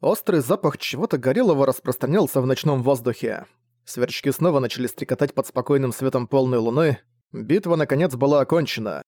Острый запах чего-то горелого распространялся в ночном воздухе. Сверчки снова начали стрекотать под спокойным светом полной луны. Битва, наконец, была окончена.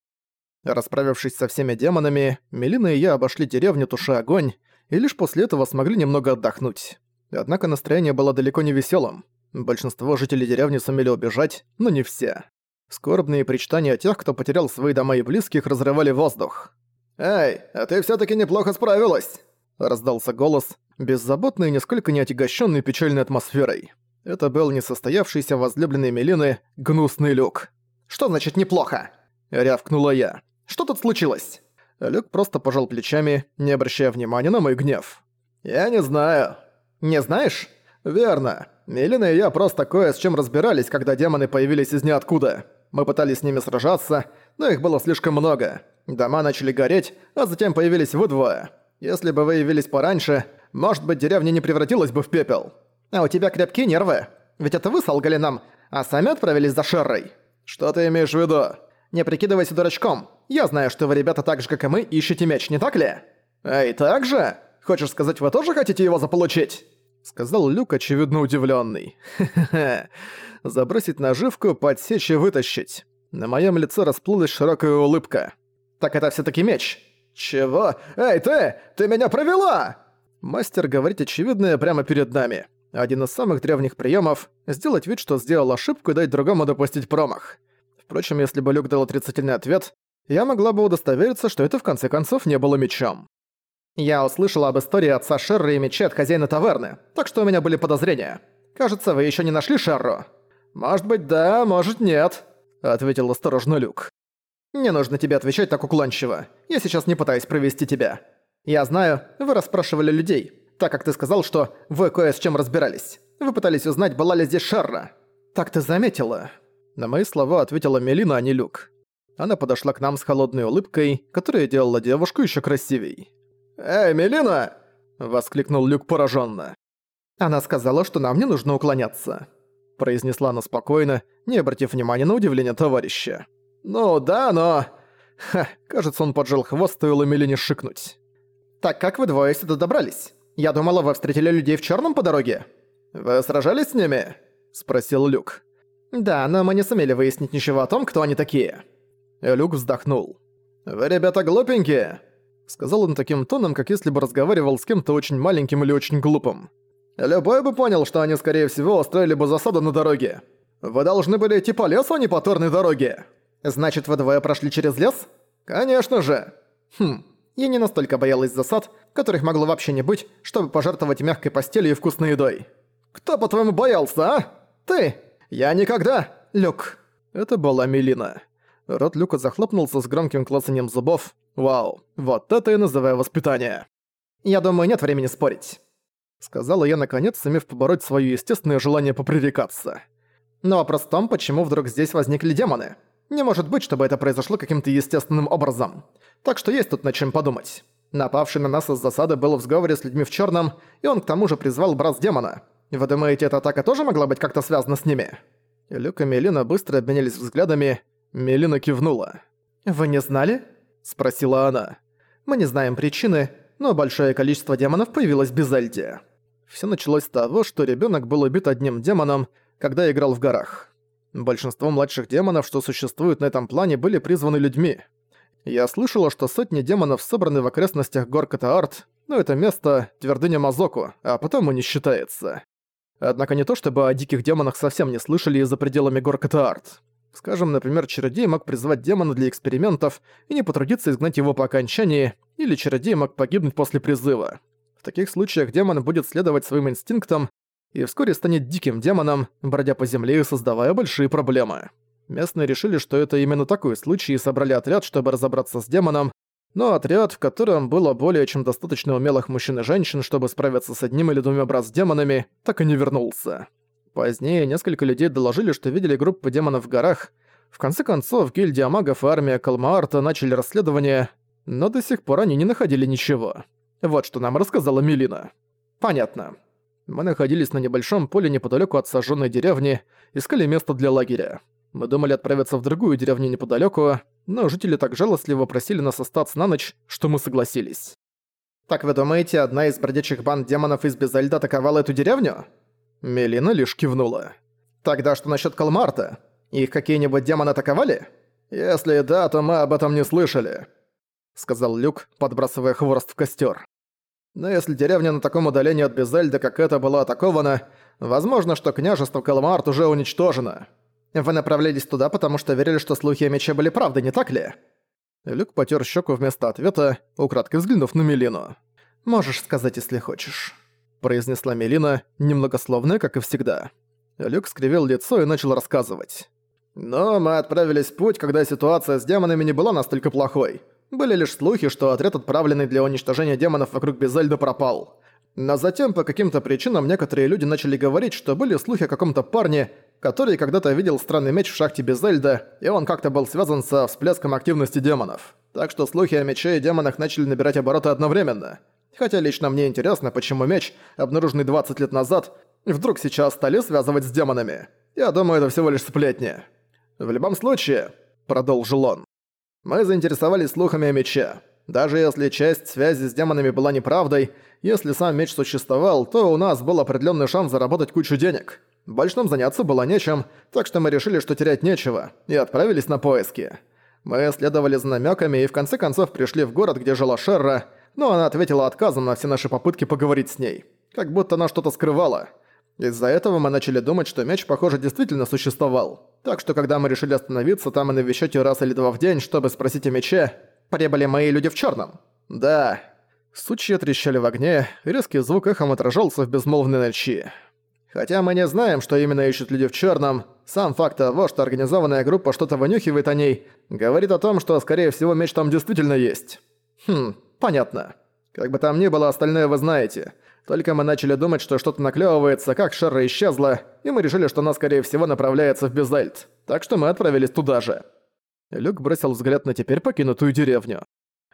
Расправившись со всеми демонами, Мелина и я обошли деревню, туша огонь, и лишь после этого смогли немного отдохнуть. Однако настроение было далеко не веселым. Большинство жителей деревни сумели убежать, но не все. Скорбные причитания тех, кто потерял свои дома и близких, разрывали воздух. «Эй, а ты всё таки неплохо справилась!» Раздался голос, беззаботный и нисколько не отягощенный печальной атмосферой. Это был несостоявшийся возлюбленный Мелины гнусный Люк. «Что значит неплохо?» — рявкнула я. «Что тут случилось?» Люк просто пожал плечами, не обращая внимания на мой гнев. «Я не знаю». «Не знаешь?» «Верно. Мелина и я просто кое с чем разбирались, когда демоны появились из ниоткуда. Мы пытались с ними сражаться, но их было слишком много. Дома начали гореть, а затем появились вы двое. Если бы вы явились пораньше, может быть, деревня не превратилась бы в пепел. А у тебя крепкие нервы. Ведь это вы солгали нам, а сами отправились за Шеррой. Что ты имеешь в виду? Не прикидывайся дурачком. Я знаю, что вы, ребята, так же, как и мы, ищете меч, не так ли? Эй, так же? Хочешь сказать, вы тоже хотите его заполучить? Сказал Люк, очевидно удивленный. Хе-хе-хе. Забросить наживку, подсечь и вытащить. На моем лице расплылась широкая улыбка. Так это все таки меч. «Чего? Эй, ты! Ты меня провела!» Мастер говорит очевидное прямо перед нами. Один из самых древних приемов — сделать вид, что сделал ошибку и дать другому допустить промах. Впрочем, если бы Люк дал отрицательный ответ, я могла бы удостовериться, что это в конце концов не было мечом. «Я услышала об истории отца Шерры и мече от хозяина таверны, так что у меня были подозрения. Кажется, вы еще не нашли Шерру?» «Может быть, да, может, нет», — ответил осторожно Люк. «Не нужно тебе отвечать так уклончиво. Я сейчас не пытаюсь провести тебя. Я знаю, вы расспрашивали людей, так как ты сказал, что вы кое с чем разбирались. Вы пытались узнать, была ли здесь Шарра. Так ты заметила?» На мои слова ответила Мелина, а не Люк. Она подошла к нам с холодной улыбкой, которая делала девушку еще красивей. «Эй, Мелина!» — воскликнул Люк пораженно. «Она сказала, что нам не нужно уклоняться», — произнесла она спокойно, не обратив внимания на удивление товарища. «Ну да, но...» Ха, кажется, он поджал хвост, стоило Мелине шикнуть. «Так как вы двое сюда добрались? Я думала, вы встретили людей в черном по дороге?» «Вы сражались с ними?» — спросил Люк. «Да, но мы не сумели выяснить ничего о том, кто они такие». Люк вздохнул. «Вы, ребята, глупенькие!» Сказал он таким тоном, как если бы разговаривал с кем-то очень маленьким или очень глупым. «Любой бы понял, что они, скорее всего, устроили бы засаду на дороге. Вы должны были идти по лесу, а не по торной дороге. Значит, вы двое прошли через лес? Конечно же. Хм, я не настолько боялась засад, которых могло вообще не быть, чтобы пожертвовать мягкой постелью и вкусной едой. Кто, по-твоему, боялся, а? Ты! Я никогда! Люк!» Это была Мелина. Рот Люка захлопнулся с громким клацанием зубов. «Вау, вот это и называю воспитание!» «Я думаю, нет времени спорить», — сказала я, наконец, сумев побороть свое естественное желание попререкаться. «Но вопрос в том, почему вдруг здесь возникли демоны. Не может быть, чтобы это произошло каким-то естественным образом. Так что есть тут над чем подумать. Напавший на нас из засады был в сговоре с людьми в черном, и он к тому же призвал брат демона. Вы думаете, эта атака тоже могла быть как-то связана с ними?» Люк и Мелина быстро обменялись взглядами. Мелина кивнула. «Вы не знали?» – спросила она. «Мы не знаем причины, но большое количество демонов появилось без Эльди». Всё началось с того, что ребёнок был убит одним демоном, когда играл в горах. Большинство младших демонов, что существуют на этом плане, были призваны людьми. Я слышала, что сотни демонов собраны в окрестностях гор Катаарт, но это место — твердыня Мазоку, а потому не считается. Однако не то чтобы о диких демонах совсем не слышали и за пределами гор Катаарт. Скажем, например, чародей мог призвать демона для экспериментов и не потрудиться изгнать его по окончании, или чародей мог погибнуть после призыва. В таких случаях демон будет следовать своим инстинктам и вскоре станет диким демоном, бродя по земле и создавая большие проблемы. Местные решили, что это именно такой случай и собрали отряд, чтобы разобраться с демоном, но отряд, в котором было более чем достаточно умелых мужчин и женщин, чтобы справиться с одним или двумя брат-демонами, так и не вернулся. Позднее несколько людей доложили, что видели группы демонов в горах. В конце концов, гильдия магов и армия Калмаарта начали расследование, но до сих пор они не находили ничего. Вот что нам рассказала Мелина. Понятно. Мы находились на небольшом поле неподалеку от сожженной деревни, искали место для лагеря. Мы думали отправиться в другую деревню неподалеку, но жители так жалостливо просили нас остаться на ночь, что мы согласились. Так вы думаете, одна из бродячих банд демонов из Безельда атаковала эту деревню? Мелина лишь кивнула. Тогда что насчет Калмарта? Их какие-нибудь демоны атаковали? Если да, то мы об этом не слышали, сказал Люк, подбрасывая хворост в костер. Но если деревня на таком удалении от Безельда, как это, была атакована, возможно, что княжество Калмарт уже уничтожено. Вы направлялись туда, потому что верили, что слухи о мече были правдой, не так ли? Люк потер щеку вместо ответа, украдкой взглянув на Мелину. «Можешь сказать, если хочешь», — произнесла Мелина, немногословная, как и всегда. Люк скривил лицо и начал рассказывать. «Но мы отправились в путь, когда ситуация с демонами не была настолько плохой. Были лишь слухи, что отряд, отправленный для уничтожения демонов вокруг Безельда, пропал. Но затем по каким-то причинам некоторые люди начали говорить, что были слухи о каком-то парне, который когда-то видел странный меч в шахте Безельда, и он как-то был связан со всплеском активности демонов. Так что слухи о мече и демонах начали набирать обороты одновременно. Хотя лично мне интересно, почему меч, обнаруженный 20 лет назад, вдруг сейчас стали связывать с демонами. Я думаю, это всего лишь сплетни. В любом случае, продолжил он, мы заинтересовались слухами о мече. Даже если часть связи с демонами была неправдой, если сам меч существовал, то у нас был определенный шанс заработать кучу денег. Больше заняться было нечем, так что мы решили, что терять нечего, и отправились на поиски. Мы следовали за намеками и в конце концов пришли в город, где жила Шерра, но она ответила отказом на все наши попытки поговорить с ней. Как будто она что-то скрывала. Из-за этого мы начали думать, что меч, похоже, действительно существовал. Так что когда мы решили остановиться там и навещать ее раз или два в день, чтобы спросить о мече, прибыли мои люди в черном. Да. Сучья трещали в огне, резкий звук эхом отражался в безмолвной ночи. Хотя мы не знаем, что именно ищут люди в черном, сам факт того, что организованная группа что-то вынюхивает о ней, говорит о том, что, скорее всего, меч там действительно есть. Хм, понятно. Как бы там ни было, остальное вы знаете. Только мы начали думать, что что-то наклевывается, как Шерра исчезла, и мы решили, что она, скорее всего, направляется в Безальт. Так что мы отправились туда же. Люк бросил взгляд на теперь покинутую деревню.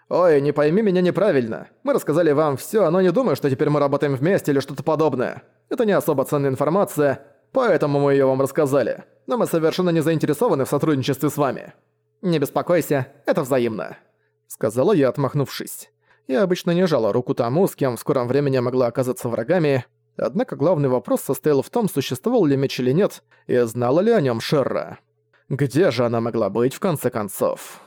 «Ой, не пойми меня неправильно. Мы рассказали вам всё, но не думаю, что теперь мы работаем вместе или что-то подобное. Это не особо ценная информация, поэтому мы её вам рассказали. Но мы совершенно не заинтересованы в сотрудничестве с вами. Не беспокойся, это взаимно», — сказала я, отмахнувшись. Я обычно не жала руку тому, с кем в скором времени могла оказаться врагами, однако главный вопрос состоял в том, существовал ли меч или нет, и знала ли о нем Шерра. Где же она могла быть в конце концов?